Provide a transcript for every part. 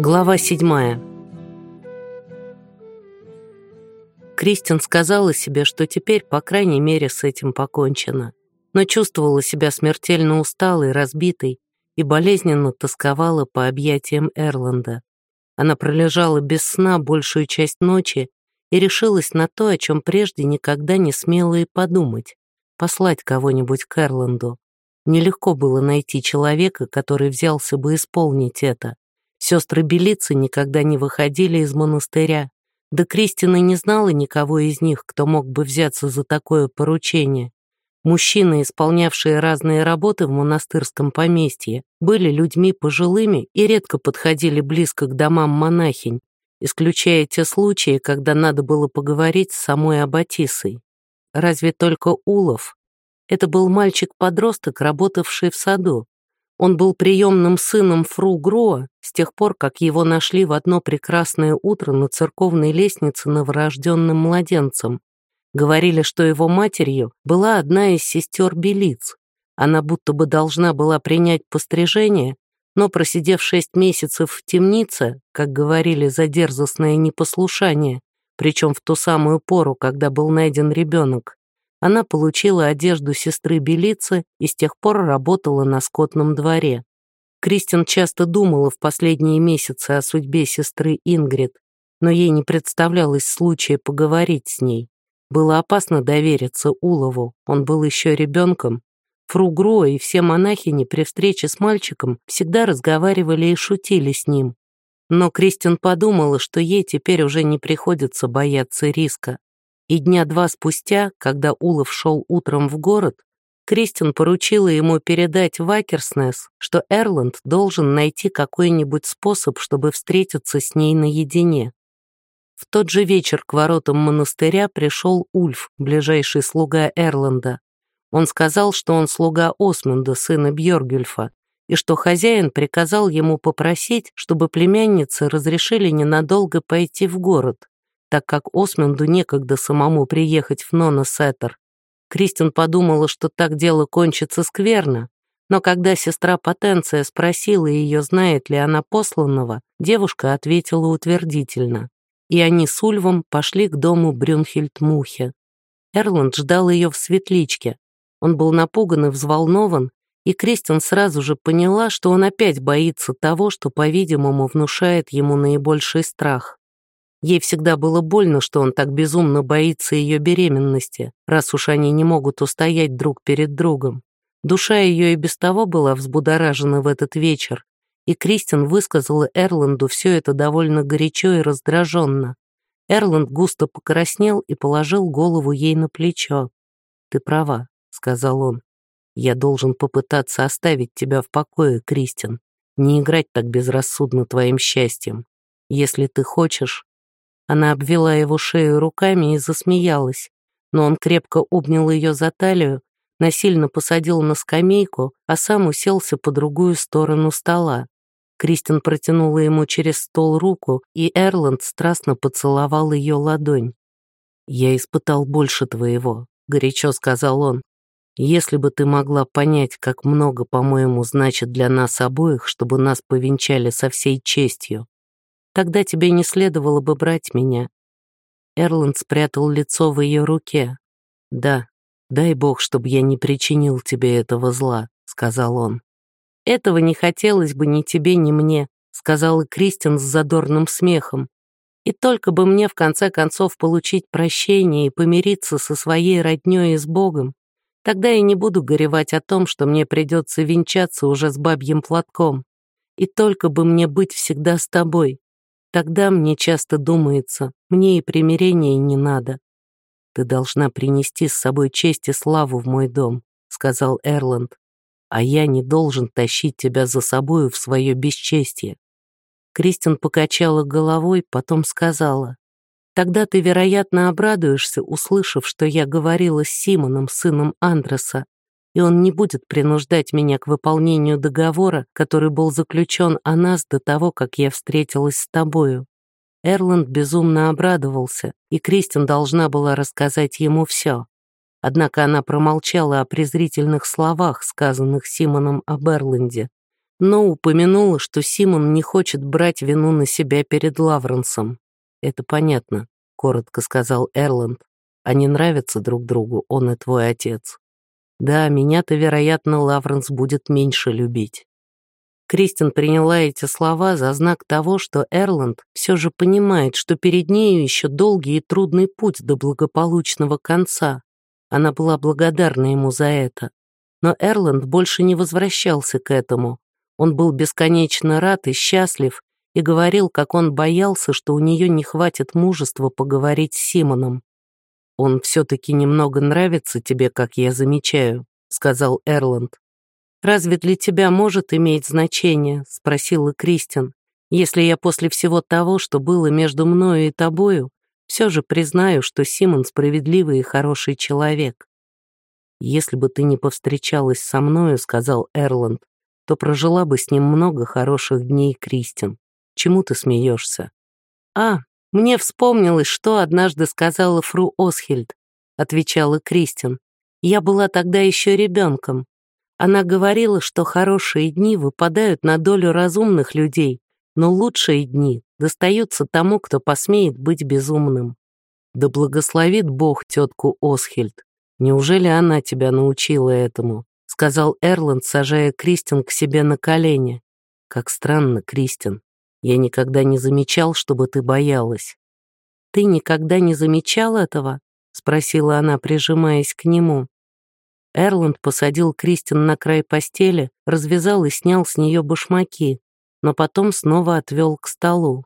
Глава седьмая. Кристин сказала себе, что теперь, по крайней мере, с этим покончено, но чувствовала себя смертельно усталой, разбитой и болезненно тосковала по объятиям Эрланда. Она пролежала без сна большую часть ночи и решилась на то, о чем прежде никогда не смела и подумать — послать кого-нибудь к Эрланду. Нелегко было найти человека, который взялся бы исполнить это. Сестры Белицы никогда не выходили из монастыря, да Кристина не знала никого из них, кто мог бы взяться за такое поручение. Мужчины, исполнявшие разные работы в монастырском поместье, были людьми пожилыми и редко подходили близко к домам монахинь, исключая те случаи, когда надо было поговорить с самой Аббатисой. Разве только Улов. Это был мальчик-подросток, работавший в саду, он был приемным сыном Фру Гроа с тех пор, как его нашли в одно прекрасное утро на церковной лестнице новорожденным младенцем. Говорили, что его матерью была одна из сестер Белиц. Она будто бы должна была принять пострижение, но, просидев шесть месяцев в темнице, как говорили за дерзостное непослушание, причем в ту самую пору, когда был найден ребенок, она получила одежду сестры Белицы и с тех пор работала на скотном дворе. Кристин часто думала в последние месяцы о судьбе сестры Ингрид, но ей не представлялось случая поговорить с ней. Было опасно довериться Улову, он был еще ребенком. Фру Гро и все монахини при встрече с мальчиком всегда разговаривали и шутили с ним. Но Кристин подумала, что ей теперь уже не приходится бояться риска. И дня два спустя, когда Улов шел утром в город, Кристин поручила ему передать в Акерснес, что Эрланд должен найти какой-нибудь способ, чтобы встретиться с ней наедине. В тот же вечер к воротам монастыря пришел Ульф, ближайший слуга Эрланда. Он сказал, что он слуга Осмунда, сына Бьоргюльфа, и что хозяин приказал ему попросить, чтобы племянницы разрешили ненадолго пойти в город так как Осминду некогда самому приехать в Ноносеттер. Кристин подумала, что так дело кончится скверно, но когда сестра Потенция спросила ее, знает ли она посланного, девушка ответила утвердительно. И они с Ульвом пошли к дому Брюнхельд-Мухе. Эрланд ждал ее в светличке. Он был напуган и взволнован, и Кристин сразу же поняла, что он опять боится того, что, по-видимому, внушает ему наибольший страх. Ей всегда было больно, что он так безумно боится ее беременности, раз уж они не могут устоять друг перед другом. Душа ее и без того была взбудоражена в этот вечер, и Кристин высказала Эрланду все это довольно горячо и раздраженно. Эрланд густо покраснел и положил голову ей на плечо. «Ты права», — сказал он. «Я должен попытаться оставить тебя в покое, Кристин, не играть так безрассудно твоим счастьем. Если ты хочешь, она обвела его шею руками и засмеялась, но он крепко обнял ее за талию, насильно посадил на скамейку, а сам уселся по другую сторону стола. Кристин протянула ему через стол руку, и Эрланд страстно поцеловал ее ладонь. «Я испытал больше твоего», — горячо сказал он. «Если бы ты могла понять, как много, по-моему, значит для нас обоих, чтобы нас повенчали со всей честью, Тогда тебе не следовало бы брать меня». Эрланд спрятал лицо в ее руке. «Да, дай бог, чтобы я не причинил тебе этого зла», — сказал он. «Этого не хотелось бы ни тебе, ни мне», — сказала Кристин с задорным смехом. «И только бы мне в конце концов получить прощение и помириться со своей роднёй и с Богом, тогда я не буду горевать о том, что мне придется венчаться уже с бабьим платком. И только бы мне быть всегда с тобой, Тогда мне часто думается, мне и примирения не надо. «Ты должна принести с собой честь и славу в мой дом», — сказал Эрланд. «А я не должен тащить тебя за собою в свое бесчестие». Кристин покачала головой, потом сказала. «Тогда ты, вероятно, обрадуешься, услышав, что я говорила с Симоном, сыном Андреса, и он не будет принуждать меня к выполнению договора, который был заключен о нас до того, как я встретилась с тобою». Эрланд безумно обрадовался, и Кристин должна была рассказать ему все. Однако она промолчала о презрительных словах, сказанных Симоном об Эрланде. но упомянула, что Симон не хочет брать вину на себя перед Лавренсом. «Это понятно», — коротко сказал Эрланд. «Они нравятся друг другу, он и твой отец. Да, меня-то, вероятно, Лавренс будет меньше любить». Кристин приняла эти слова за знак того, что Эрланд все же понимает, что перед нею еще долгий и трудный путь до благополучного конца. Она была благодарна ему за это. Но Эрланд больше не возвращался к этому. Он был бесконечно рад и счастлив и говорил, как он боялся, что у нее не хватит мужества поговорить с Симоном. «Он все-таки немного нравится тебе, как я замечаю», — сказал Эрланд. «Разве для тебя может иметь значение?» — спросила Кристин. «Если я после всего того, что было между мною и тобою, все же признаю, что Симон справедливый и хороший человек». «Если бы ты не повстречалась со мною, — сказал Эрланд, — то прожила бы с ним много хороших дней, Кристин. Чему ты смеешься?» «А, мне вспомнилось, что однажды сказала фру Осхильд», — отвечала Кристин. «Я была тогда еще ребенком. Она говорила, что хорошие дни выпадают на долю разумных людей, но лучшие дни достаются тому, кто посмеет быть безумным. Да благословит Бог тетку Осхильд. Неужели она тебя научила этому? Сказал Эрланд, сажая Кристин к себе на колени. Как странно, Кристин. Я никогда не замечал, чтобы ты боялась. Ты никогда не замечал этого? Спросила она, прижимаясь к нему. Эрланд посадил Кристин на край постели, развязал и снял с нее башмаки, но потом снова отвел к столу.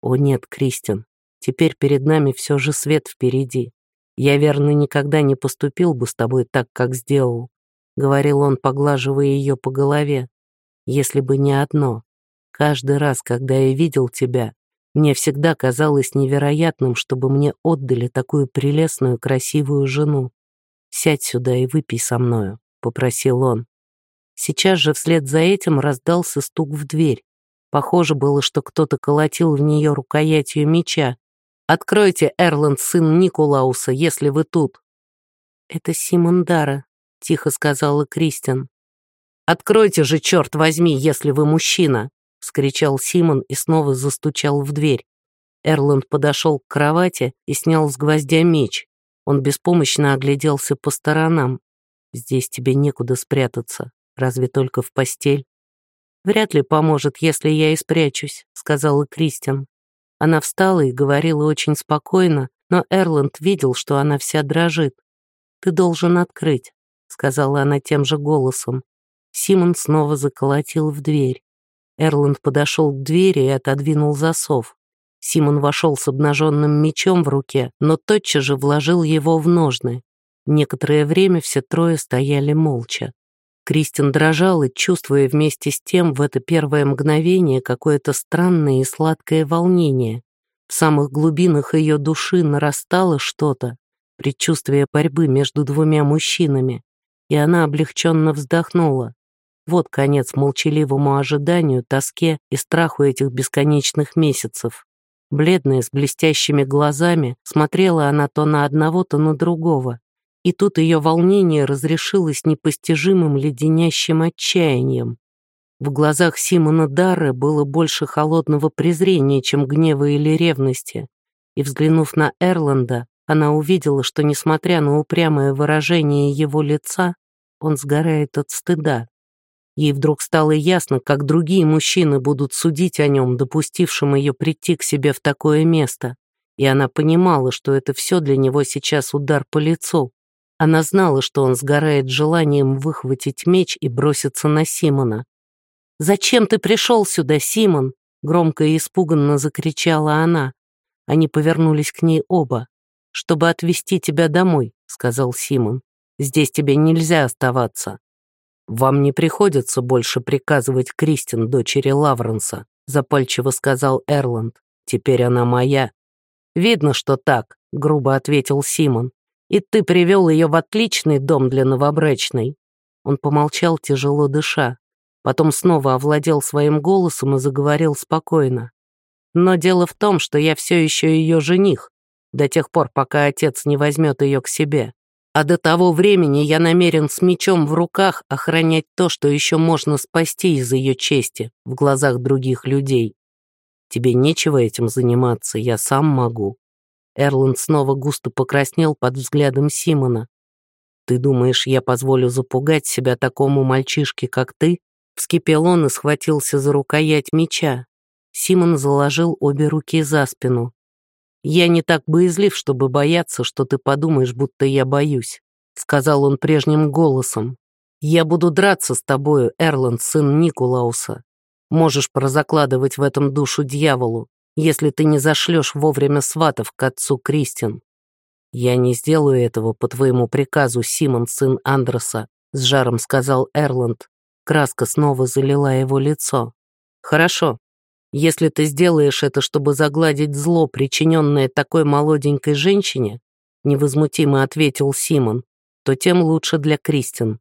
«О нет, Кристин, теперь перед нами все же свет впереди. Я, верно, никогда не поступил бы с тобой так, как сделал», — говорил он, поглаживая ее по голове. «Если бы не одно. Каждый раз, когда я видел тебя, мне всегда казалось невероятным, чтобы мне отдали такую прелестную, красивую жену. «Сядь сюда и выпей со мною», — попросил он. Сейчас же вслед за этим раздался стук в дверь. Похоже было, что кто-то колотил в нее рукоятью меча. «Откройте, Эрланд, сын Никулауса, если вы тут!» «Это Симон Дара», — тихо сказала Кристин. «Откройте же, черт возьми, если вы мужчина!» — вскричал Симон и снова застучал в дверь. Эрланд подошел к кровати и снял с гвоздя меч. Он беспомощно огляделся по сторонам. «Здесь тебе некуда спрятаться, разве только в постель». «Вряд ли поможет, если я и спрячусь», — сказала Кристин. Она встала и говорила очень спокойно, но Эрланд видел, что она вся дрожит. «Ты должен открыть», — сказала она тем же голосом. Симон снова заколотил в дверь. Эрланд подошел к двери и отодвинул засов. Симон вошел с обнаженным мечом в руке, но тотчас же вложил его в ножны. Некоторое время все трое стояли молча. Кристин дрожал и, чувствуя вместе с тем в это первое мгновение какое-то странное и сладкое волнение. В самых глубинах ее души нарастало что-то, предчувствие борьбы между двумя мужчинами, и она облегченно вздохнула. Вот конец молчаливому ожиданию, тоске и страху этих бесконечных месяцев. Бледная, с блестящими глазами, смотрела она то на одного, то на другого. И тут ее волнение разрешилось непостижимым леденящим отчаянием. В глазах Симона Дары было больше холодного презрения, чем гнева или ревности. И, взглянув на Эрланда, она увидела, что, несмотря на упрямое выражение его лица, он сгорает от стыда. Ей вдруг стало ясно, как другие мужчины будут судить о нем, допустившем ее прийти к себе в такое место. И она понимала, что это все для него сейчас удар по лицу. Она знала, что он сгорает желанием выхватить меч и броситься на Симона. «Зачем ты пришел сюда, Симон?» Громко и испуганно закричала она. Они повернулись к ней оба. «Чтобы отвезти тебя домой», — сказал Симон. «Здесь тебе нельзя оставаться». «Вам не приходится больше приказывать Кристин, дочери Лавренса», запальчиво сказал Эрланд. «Теперь она моя». «Видно, что так», — грубо ответил Симон. «И ты привел ее в отличный дом для новобрачной». Он помолчал, тяжело дыша. Потом снова овладел своим голосом и заговорил спокойно. «Но дело в том, что я все еще ее жених, до тех пор, пока отец не возьмет ее к себе. А до того времени я намерен с мечом в руках охранять то, что еще можно спасти из ее чести в глазах других людей. Тебе нечего этим заниматься, я сам могу». Эрланд снова густо покраснел под взглядом Симона. «Ты думаешь, я позволю запугать себя такому мальчишке, как ты?» Вскипел он и схватился за рукоять меча. Симон заложил обе руки за спину. «Я не так боязлив, чтобы бояться, что ты подумаешь, будто я боюсь», сказал он прежним голосом. «Я буду драться с тобою, Эрланд, сын Никулауса. Можешь прозакладывать в этом душу дьяволу, если ты не зашлешь вовремя сватов к отцу Кристин. Я не сделаю этого по твоему приказу, Симон, сын Андреса, с жаром сказал Эрланд. Краска снова залила его лицо. Хорошо. Если ты сделаешь это, чтобы загладить зло, причиненное такой молоденькой женщине, невозмутимо ответил Симон, то тем лучше для Кристин.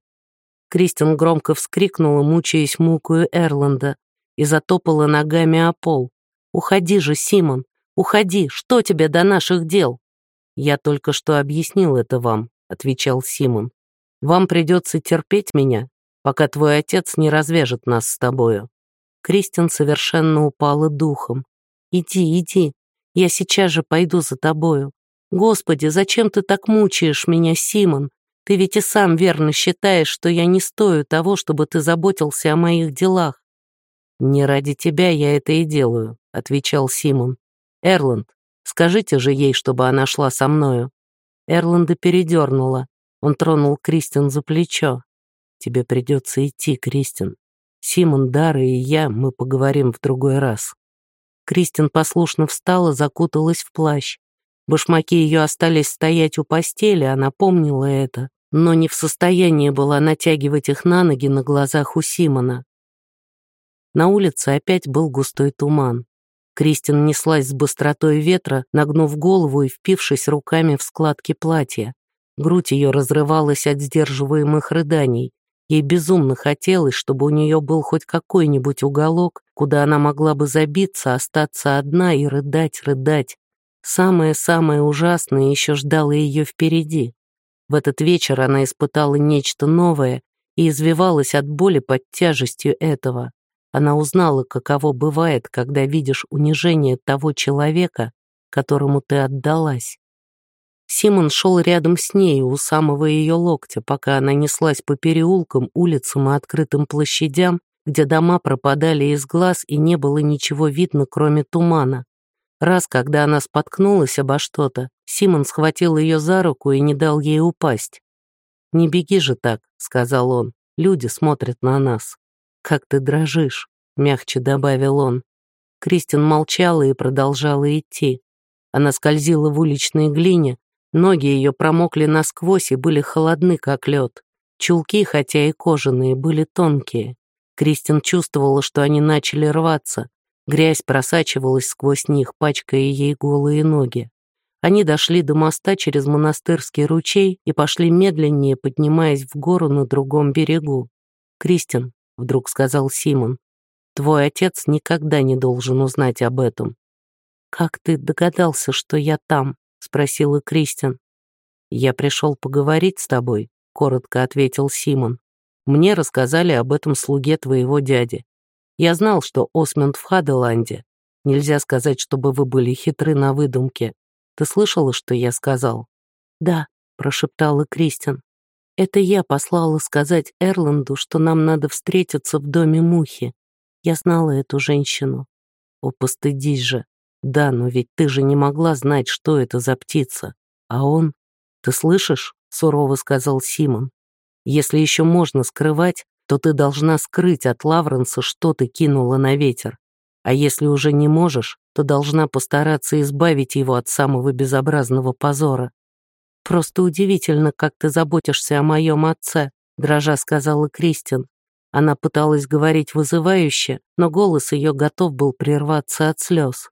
Кристин громко вскрикнула, мучаясь мукою Эрланда, и затопала ногами о пол. «Уходи же, Симон, уходи, что тебе до наших дел?» «Я только что объяснил это вам», — отвечал Симон. «Вам придется терпеть меня, пока твой отец не развяжет нас с тобою». Кристин совершенно упала духом. «Иди, иди, я сейчас же пойду за тобою. Господи, зачем ты так мучаешь меня, Симон? Ты ведь и сам верно считаешь, что я не стою того, чтобы ты заботился о моих делах. «Не ради тебя я это и делаю», — отвечал Симон. «Эрланд, скажите же ей, чтобы она шла со мною». Эрланда передернула. Он тронул Кристин за плечо. «Тебе придется идти, Кристин. Симон, Дара и я, мы поговорим в другой раз». Кристин послушно встала, закуталась в плащ. Башмаки ее остались стоять у постели, она помнила это, но не в состоянии была натягивать их на ноги на глазах у Симона. На улице опять был густой туман. Кристин неслась с быстротой ветра, нагнув голову и впившись руками в складки платья. Грудь ее разрывалась от сдерживаемых рыданий. Ей безумно хотелось, чтобы у нее был хоть какой-нибудь уголок, куда она могла бы забиться, остаться одна и рыдать, рыдать. Самое-самое ужасное еще ждало ее впереди. В этот вечер она испытала нечто новое и извивалась от боли под тяжестью этого. Она узнала, каково бывает, когда видишь унижение того человека, которому ты отдалась. Симон шел рядом с ней у самого ее локтя, пока она неслась по переулкам, улицам и открытым площадям, где дома пропадали из глаз и не было ничего видно, кроме тумана. Раз, когда она споткнулась обо что-то, Симон схватил ее за руку и не дал ей упасть. «Не беги же так», — сказал он, — «люди смотрят на нас». «Как ты дрожишь», — мягче добавил он. Кристин молчала и продолжала идти. Она скользила в уличной глине, ноги ее промокли насквозь и были холодны, как лед. Чулки, хотя и кожаные, были тонкие. Кристин чувствовала, что они начали рваться. Грязь просачивалась сквозь них, пачкая ей голые ноги. Они дошли до моста через монастырский ручей и пошли медленнее, поднимаясь в гору на другом берегу. «Кристин, вдруг сказал Симон. «Твой отец никогда не должен узнать об этом». «Как ты догадался, что я там?» — спросила Кристин. «Я пришел поговорить с тобой», — коротко ответил Симон. «Мне рассказали об этом слуге твоего дяди. Я знал, что Осмонд в Хаделанде. Нельзя сказать, чтобы вы были хитры на выдумке. Ты слышала, что я сказал?» «Да», — прошептала Кристин. Это я послала сказать Эрланду, что нам надо встретиться в доме Мухи. Я знала эту женщину. О, постыдись же. Да, но ведь ты же не могла знать, что это за птица. А он... Ты слышишь? Сурово сказал Симон. Если еще можно скрывать, то ты должна скрыть от Лавренса, что ты кинула на ветер. А если уже не можешь, то должна постараться избавить его от самого безобразного позора. «Просто удивительно, как ты заботишься о моем отце», — дрожа сказала Кристин. Она пыталась говорить вызывающе, но голос ее готов был прерваться от слез.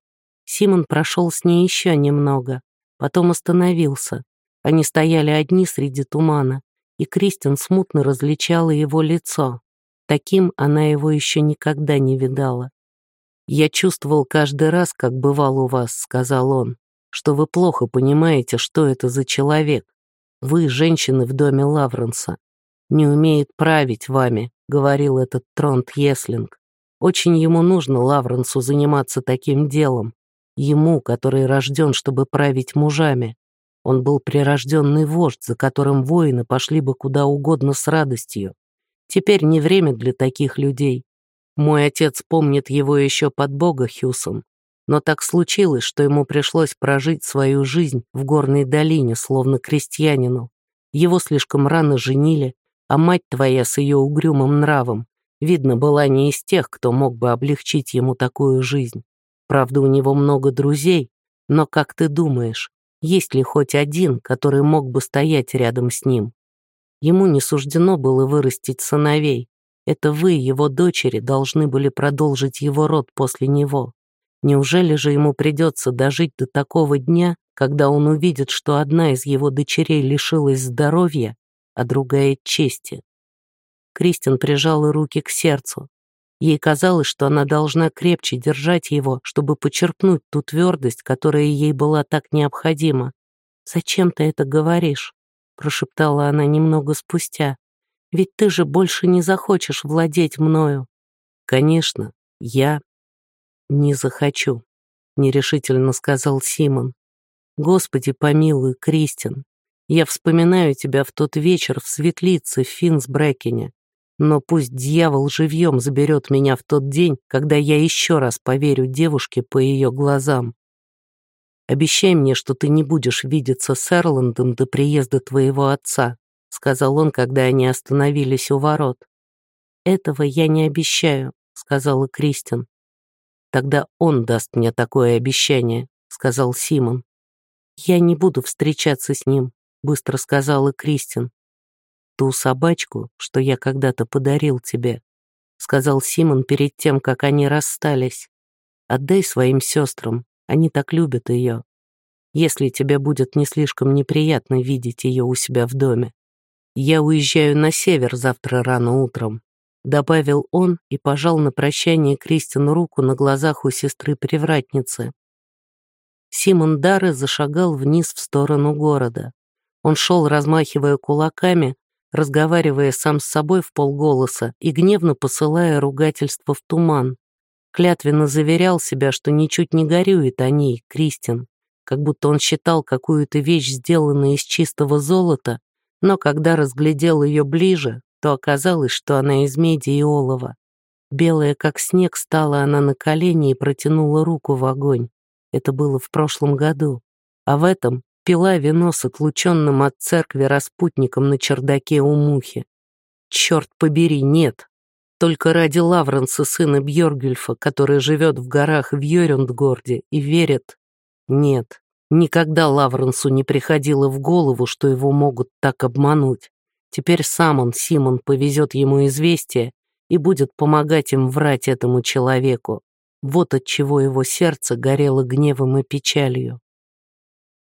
Симон прошел с ней еще немного, потом остановился. Они стояли одни среди тумана, и Кристин смутно различала его лицо. Таким она его еще никогда не видала. «Я чувствовал каждый раз, как бывал у вас», — сказал он что вы плохо понимаете, что это за человек. Вы, женщины в доме Лавренса, не умеет править вами, говорил этот Тронт Еслинг. Очень ему нужно Лавренсу заниматься таким делом. Ему, который рожден, чтобы править мужами. Он был прирожденный вождь, за которым воины пошли бы куда угодно с радостью. Теперь не время для таких людей. Мой отец помнит его еще под бога Хьюсом, но так случилось, что ему пришлось прожить свою жизнь в горной долине, словно крестьянину. Его слишком рано женили, а мать твоя с ее угрюмым нравом, видно, была не из тех, кто мог бы облегчить ему такую жизнь. Правда, у него много друзей, но, как ты думаешь, есть ли хоть один, который мог бы стоять рядом с ним? Ему не суждено было вырастить сыновей. Это вы, его дочери, должны были продолжить его род после него. Неужели же ему придется дожить до такого дня, когда он увидит, что одна из его дочерей лишилась здоровья, а другая — чести? Кристин прижала руки к сердцу. Ей казалось, что она должна крепче держать его, чтобы почерпнуть ту твердость, которая ей была так необходима. «Зачем ты это говоришь?» — прошептала она немного спустя. «Ведь ты же больше не захочешь владеть мною». «Конечно, я не захочу», — нерешительно сказал Симон. «Господи помилуй, Кристин, я вспоминаю тебя в тот вечер в светлице в Финсбрекене. Но пусть дьявол живьем заберет меня в тот день, когда я еще раз поверю девушке по ее глазам. «Обещай мне, что ты не будешь видеться с Эрландом до приезда твоего отца», сказал он, когда они остановились у ворот. «Этого я не обещаю», — сказала Кристин. «Тогда он даст мне такое обещание», — сказал Симон. «Я не буду встречаться с ним», — быстро сказала Кристин ту собачку, что я когда-то подарил тебе», — сказал Симон перед тем, как они расстались. «Отдай своим сестрам, они так любят ее. Если тебе будет не слишком неприятно видеть ее у себя в доме. Я уезжаю на север завтра рано утром», — добавил он и пожал на прощание Кристину руку на глазах у сестры-привратницы. Симон Дары зашагал вниз в сторону города. Он шел, размахивая кулаками, разговаривая сам с собой в полголоса и гневно посылая ругательство в туман. Клятвенно заверял себя, что ничуть не горюет о ней, Кристин, как будто он считал какую-то вещь, сделанную из чистого золота, но когда разглядел ее ближе, то оказалось, что она из меди и олова. Белая, как снег, стала она на колени и протянула руку в огонь. Это было в прошлом году. А в этом пила вино с отлученным от церкви распутником на чердаке у мухи. Черт побери, нет. Только ради Лавренса, сына Бьоргюльфа, который живет в горах в Йорюндгорде и верит. Нет, никогда Лавренсу не приходило в голову, что его могут так обмануть. Теперь сам он, Симон, повезет ему известие и будет помогать им врать этому человеку. Вот от чего его сердце горело гневом и печалью.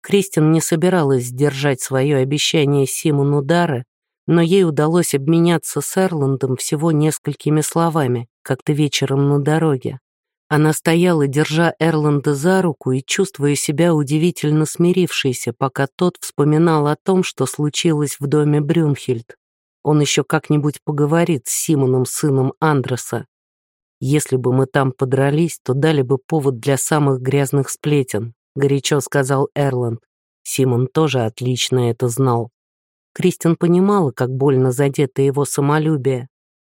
Кристин не собиралась сдержать свое обещание Симону Дара, но ей удалось обменяться с Эрландом всего несколькими словами, как-то вечером на дороге. Она стояла, держа Эрланда за руку и чувствуя себя удивительно смирившейся, пока тот вспоминал о том, что случилось в доме Брюнхельд. Он еще как-нибудь поговорит с Симоном, сыном Андреса. Если бы мы там подрались, то дали бы повод для самых грязных сплетен горячо сказал Эрланд. Симон тоже отлично это знал. Кристин понимала, как больно задето его самолюбие.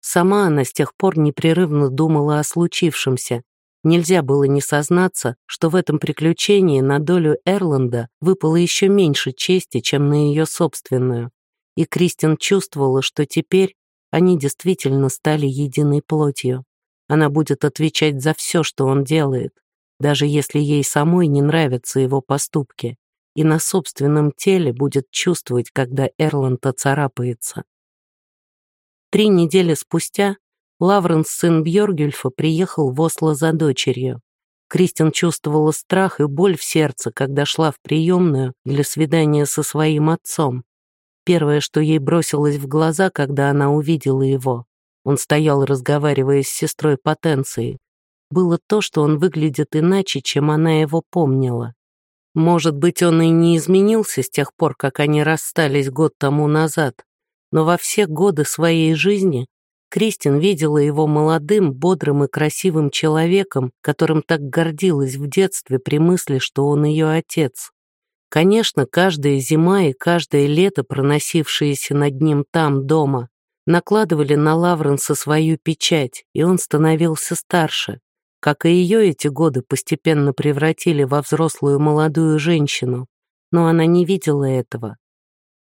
Сама она с тех пор непрерывно думала о случившемся. Нельзя было не сознаться, что в этом приключении на долю Эрланда выпало еще меньше чести, чем на ее собственную. И Кристин чувствовала, что теперь они действительно стали единой плотью. Она будет отвечать за все, что он делает, даже если ей самой не нравятся его поступки, и на собственном теле будет чувствовать, когда Эрланд оцарапается. Три недели спустя Лавренс, сын Бьоргюльфа, приехал в Осло за дочерью. Кристин чувствовала страх и боль в сердце, когда шла в приемную для свидания со своим отцом. Первое, что ей бросилось в глаза, когда она увидела его. Он стоял, разговаривая с сестрой Потенцией было то, что он выглядит иначе, чем она его помнила. Может быть, он и не изменился с тех пор, как они расстались год тому назад, но во все годы своей жизни Кристин видела его молодым, бодрым и красивым человеком, которым так гордилась в детстве при мысли, что он ее отец. Конечно, каждая зима и каждое лето, проносившиеся над ним там, дома, накладывали на Лавренса свою печать, и он становился старше. Как и ее эти годы постепенно превратили во взрослую молодую женщину, но она не видела этого.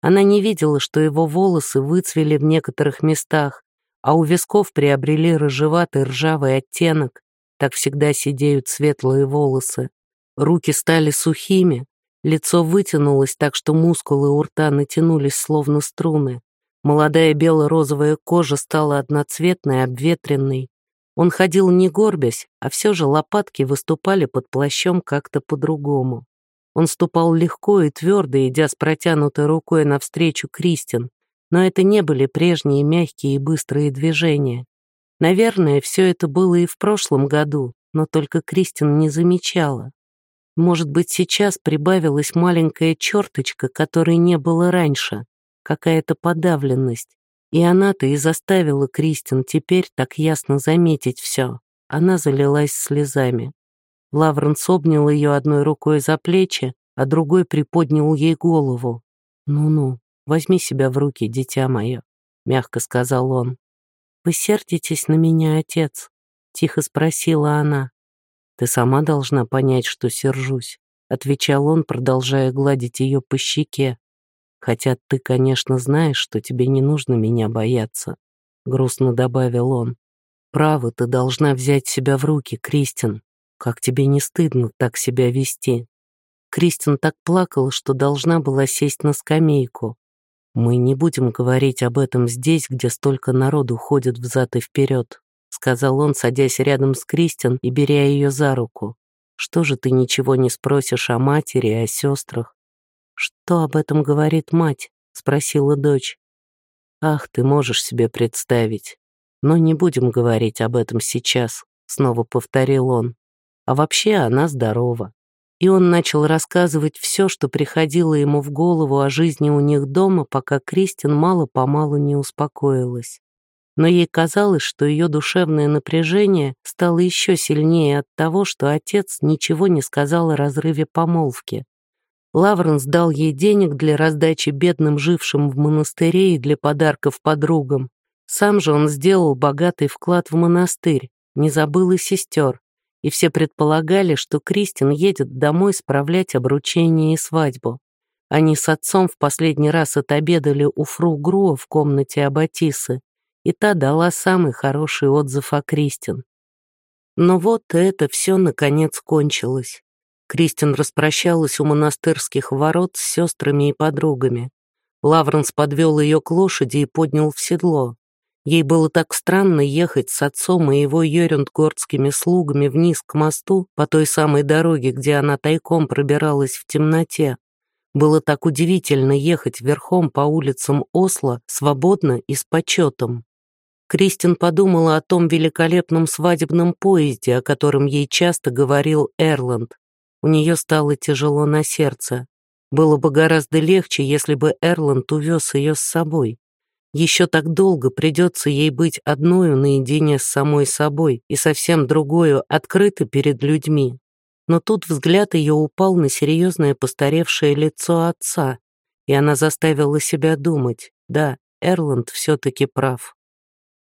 Она не видела, что его волосы выцвели в некоторых местах, а у висков приобрели рыжеватый ржавый оттенок, так всегда сидеют светлые волосы. Руки стали сухими, лицо вытянулось так, что мускулы у рта натянулись словно струны. Молодая бело-розовая кожа стала одноцветной, обветренной. Он ходил не горбясь, а все же лопатки выступали под плащом как-то по-другому. Он ступал легко и твердо, идя с протянутой рукой навстречу Кристин, но это не были прежние мягкие и быстрые движения. Наверное, все это было и в прошлом году, но только Кристин не замечала. Может быть, сейчас прибавилась маленькая черточка, которой не было раньше, какая-то подавленность. И она-то и заставила Кристин теперь так ясно заметить все. Она залилась слезами. Лавренс обнял ее одной рукой за плечи, а другой приподнял ей голову. «Ну-ну, «Возьми себя в руки, дитя мое», — мягко сказал он. «Вы сердитесь на меня, отец?» — тихо спросила она. «Ты сама должна понять, что сержусь», — отвечал он, продолжая гладить ее по щеке. «Хотя ты, конечно, знаешь, что тебе не нужно меня бояться», — грустно добавил он. «Право, ты должна взять себя в руки, Кристин. Как тебе не стыдно так себя вести?» Кристин так плакала, что должна была сесть на скамейку. «Мы не будем говорить об этом здесь, где столько народу ходит взад и вперед», сказал он, садясь рядом с Кристин и беря ее за руку. «Что же ты ничего не спросишь о матери и о сестрах?» «Что об этом говорит мать?» спросила дочь. «Ах, ты можешь себе представить. Но не будем говорить об этом сейчас», снова повторил он. «А вообще она здорова и он начал рассказывать все, что приходило ему в голову о жизни у них дома, пока Кристин мало-помалу не успокоилась. Но ей казалось, что ее душевное напряжение стало еще сильнее от того, что отец ничего не сказал о разрыве помолвки. Лавренс дал ей денег для раздачи бедным, жившим в монастыре и для подарков подругам. Сам же он сделал богатый вклад в монастырь, не забыл и сестер, и все предполагали, что Кристин едет домой справлять обручение и свадьбу. Они с отцом в последний раз отобедали у фру Груа в комнате Аббатисы, и та дала самый хороший отзыв о Кристин. Но вот это все наконец кончилось. Кристин распрощалась у монастырских ворот с сестрами и подругами. Лавренс подвел ее к лошади и поднял в седло. Ей было так странно ехать с отцом и его йорюндгордскими слугами вниз к мосту по той самой дороге, где она тайком пробиралась в темноте. Было так удивительно ехать верхом по улицам Осло свободно и с почетом. Кристин подумала о том великолепном свадебном поезде, о котором ей часто говорил Эрланд. У нее стало тяжело на сердце. Было бы гораздо легче, если бы Эрланд увез ее с собой. Еще так долго придется ей быть одною наедине с самой собой и совсем другою открыто перед людьми. Но тут взгляд ее упал на серьезное постаревшее лицо отца, и она заставила себя думать, да, Эрланд все-таки прав.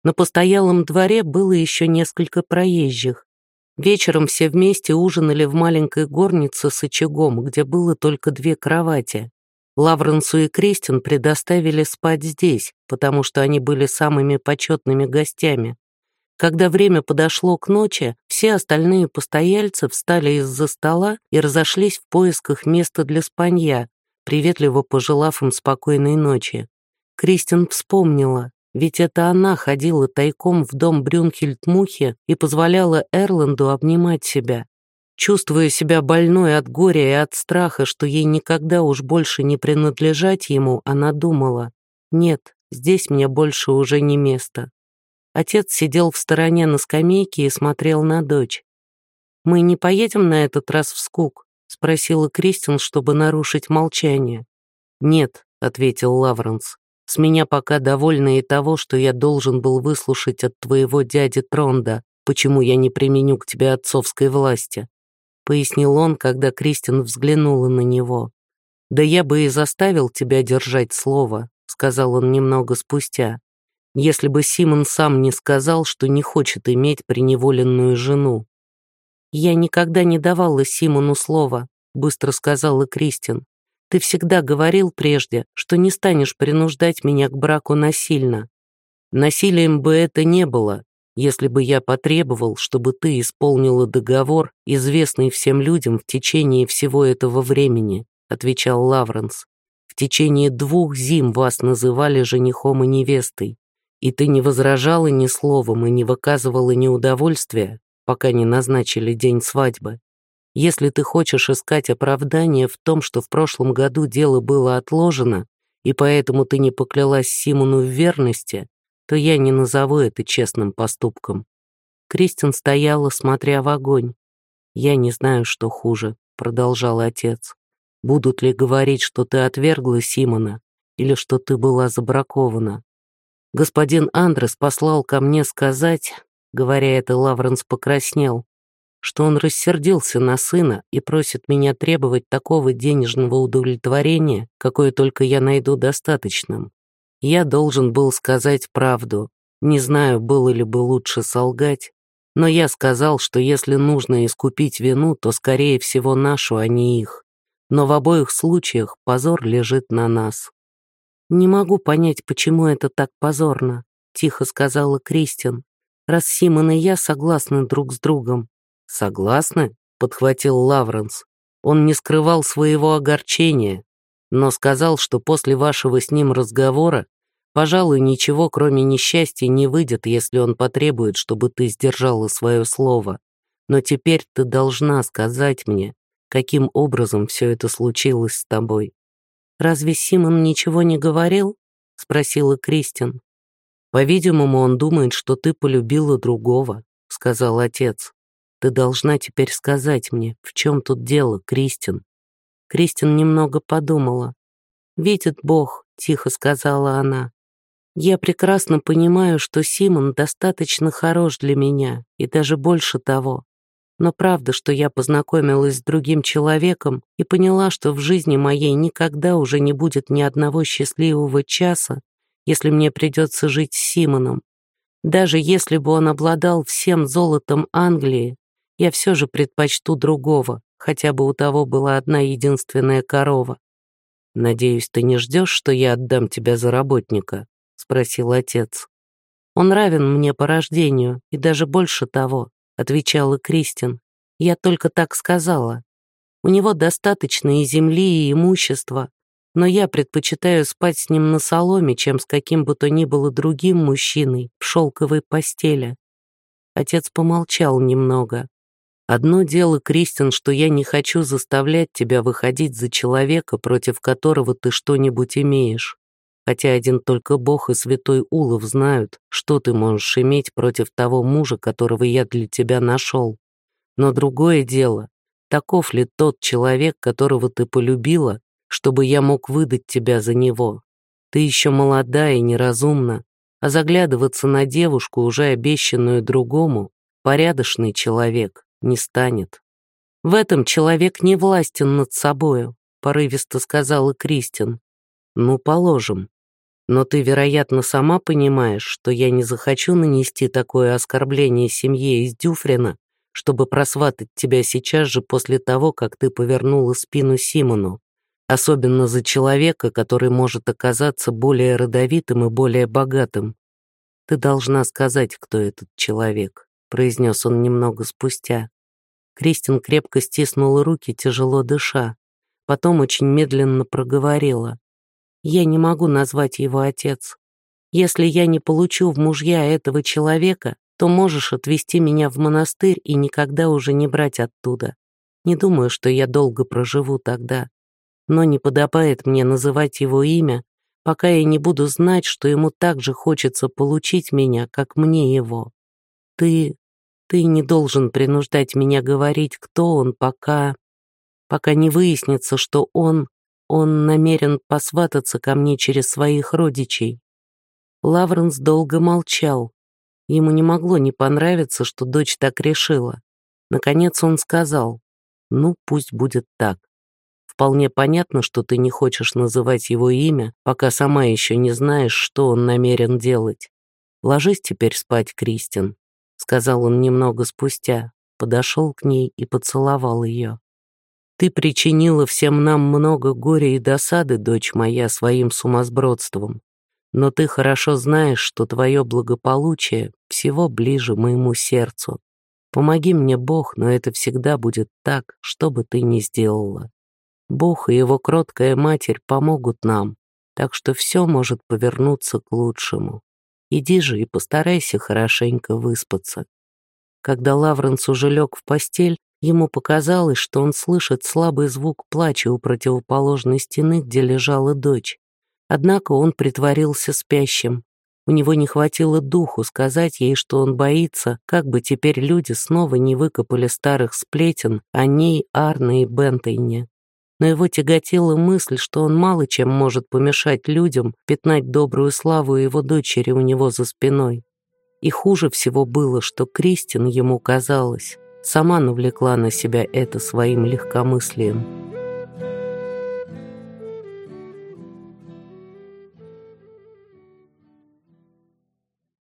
На постоялом дворе было еще несколько проезжих. Вечером все вместе ужинали в маленькой горнице с очагом, где было только две кровати. Лавренсу и Кристин предоставили спать здесь, потому что они были самыми почетными гостями. Когда время подошло к ночи, все остальные постояльцы встали из-за стола и разошлись в поисках места для спанья, приветливо пожелав им спокойной ночи. Кристин вспомнила, ведь это она ходила тайком в дом Брюнхельд-Мухи и позволяла Эрланду обнимать себя. Чувствуя себя больной от горя и от страха, что ей никогда уж больше не принадлежать ему, она думала, «Нет, здесь мне больше уже не место». Отец сидел в стороне на скамейке и смотрел на дочь. «Мы не поедем на этот раз в Скук?» — спросила Кристин, чтобы нарушить молчание. «Нет», — ответил Лавренс. «С меня пока довольны и того, что я должен был выслушать от твоего дяди Тронда, почему я не применю к тебе отцовской власти», — пояснил он, когда Кристин взглянула на него. «Да я бы и заставил тебя держать слово», — сказал он немного спустя, «если бы Симон сам не сказал, что не хочет иметь преневоленную жену». «Я никогда не давала Симону слова», — быстро сказала Кристин. Ты всегда говорил прежде, что не станешь принуждать меня к браку насильно. Насилием бы это не было, если бы я потребовал, чтобы ты исполнила договор, известный всем людям в течение всего этого времени», отвечал Лавренс. «В течение двух зим вас называли женихом и невестой, и ты не возражала ни словом и не выказывала неудовольствия, пока не назначили день свадьбы. Если ты хочешь искать оправдание в том, что в прошлом году дело было отложено, и поэтому ты не поклялась Симону в верности, то я не назову это честным поступком». Кристин стояла, смотря в огонь. «Я не знаю, что хуже», — продолжал отец. «Будут ли говорить, что ты отвергла Симона, или что ты была забракована?» Господин Андрес послал ко мне сказать, говоря это, Лавренс покраснел, что он рассердился на сына и просит меня требовать такого денежного удовлетворения, какое только я найду достаточным. Я должен был сказать правду. Не знаю, было ли бы лучше солгать, но я сказал, что если нужно искупить вину, то, скорее всего, нашу, а не их. Но в обоих случаях позор лежит на нас. «Не могу понять, почему это так позорно», — тихо сказала Кристин. «Раз Симон и я согласны друг с другом, «Согласны?» — подхватил Лавренс. Он не скрывал своего огорчения, но сказал, что после вашего с ним разговора, пожалуй, ничего, кроме несчастья, не выйдет, если он потребует, чтобы ты сдержала свое слово. Но теперь ты должна сказать мне, каким образом все это случилось с тобой. «Разве Симон ничего не говорил?» — спросила Кристин. «По-видимому, он думает, что ты полюбила другого», — сказал отец. Ты должна теперь сказать мне, в чем тут дело, Кристин?» Кристин немного подумала. «Видит Бог», — тихо сказала она. «Я прекрасно понимаю, что Симон достаточно хорош для меня, и даже больше того. Но правда, что я познакомилась с другим человеком и поняла, что в жизни моей никогда уже не будет ни одного счастливого часа, если мне придется жить с Симоном. Даже если бы он обладал всем золотом Англии, я все же предпочту другого, хотя бы у того была одна единственная корова. «Надеюсь, ты не ждешь, что я отдам тебя за работника?» — спросил отец. «Он равен мне по рождению, и даже больше того», — отвечала Кристин. «Я только так сказала. У него достаточно и земли, и имущества, но я предпочитаю спать с ним на соломе, чем с каким бы то ни было другим мужчиной в шелковой постели». Отец помолчал немного. Одно дело, Кристин, что я не хочу заставлять тебя выходить за человека, против которого ты что-нибудь имеешь. Хотя один только Бог и святой Улов знают, что ты можешь иметь против того мужа, которого я для тебя нашел. Но другое дело, таков ли тот человек, которого ты полюбила, чтобы я мог выдать тебя за него? Ты еще молода и неразумна, а заглядываться на девушку, уже обещанную другому, порядочный человек, не станет. В этом человек не властен над собою, порывисто сказала Кристин. Ну, положим. Но ты, вероятно, сама понимаешь, что я не захочу нанести такое оскорбление семье из Дюфрина, чтобы просватать тебя сейчас же после того, как ты повернула спину Симону, особенно за человека, который может оказаться более родовитым и более богатым. Ты должна сказать, кто этот человек произнес он немного спустя. Кристин крепко стиснула руки, тяжело дыша. Потом очень медленно проговорила. «Я не могу назвать его отец. Если я не получу в мужья этого человека, то можешь отвезти меня в монастырь и никогда уже не брать оттуда. Не думаю, что я долго проживу тогда. Но не подобает мне называть его имя, пока я не буду знать, что ему так же хочется получить меня, как мне его. Ты ты не должен принуждать меня говорить, кто он, пока... пока не выяснится, что он, он намерен посвататься ко мне через своих родичей. Лавренс долго молчал. Ему не могло не понравиться, что дочь так решила. Наконец он сказал, ну, пусть будет так. Вполне понятно, что ты не хочешь называть его имя, пока сама еще не знаешь, что он намерен делать. Ложись теперь спать, Кристин, сказал он немного спустя, подошел к ней и поцеловал ее. Ты причинила всем нам много горя и досады, дочь моя, своим сумасбродством. Но ты хорошо знаешь, что твое благополучие всего ближе моему сердцу. Помоги мне, Бог, но это всегда будет так, что бы ты ни сделала. Бог и его кроткая матерь помогут нам, так что все может повернуться к лучшему. Иди же и постарайся хорошенько выспаться. Когда Лавренс уже лег в постель, ему показалось, что он слышит слабый звук плача у противоположной стены, где лежала дочь. Однако он притворился спящим. У него не хватило духу сказать ей, что он боится, как бы теперь люди снова не выкопали старых сплетен о ней, Арне и Бентейне но его тяготила мысль, что он мало чем может помешать людям пятнать добрую славу его дочери у него за спиной. И хуже всего было, что Кристин, ему казалось, сама навлекла на себя это своим легкомыслием.